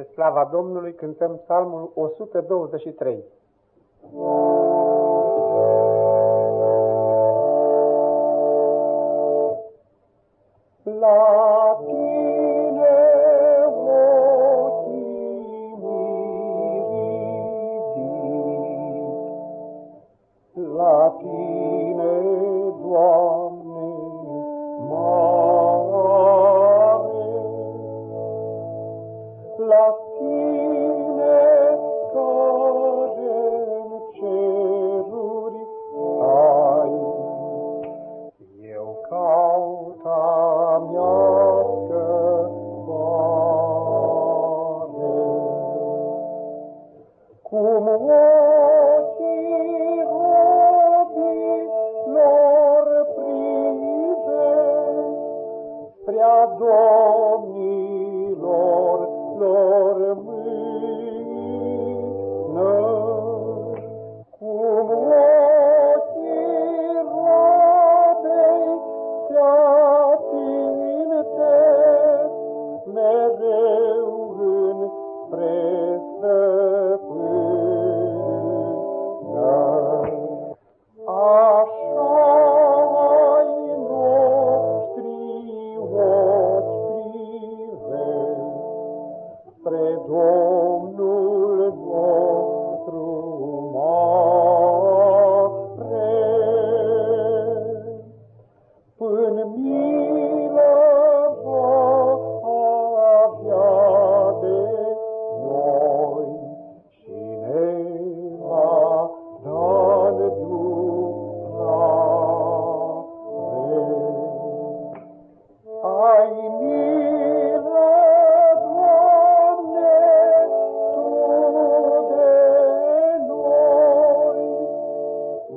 Spre slava Domnului cântăm psalmul 123. La tine ochii la tine, cum ochii robilor privesc spre-a Domnilor Lord.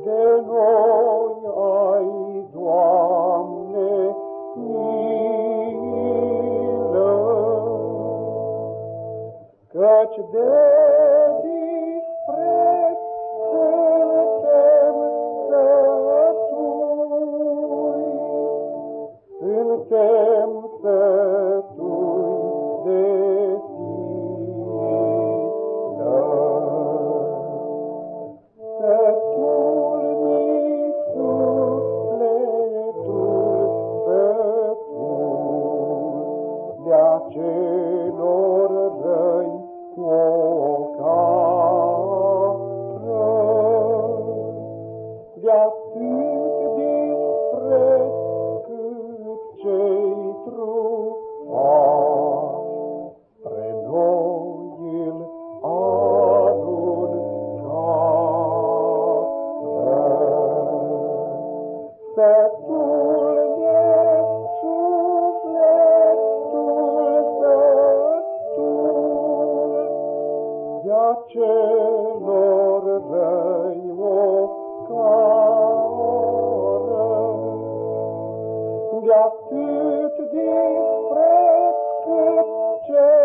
De noi ai, Doamne, milă. Căci de celor răi cu ocară, de atât dispreț cât cei trufași spre noi îl aruncară. Sătul de dea celor răi o cară. De atât dispreț cât cel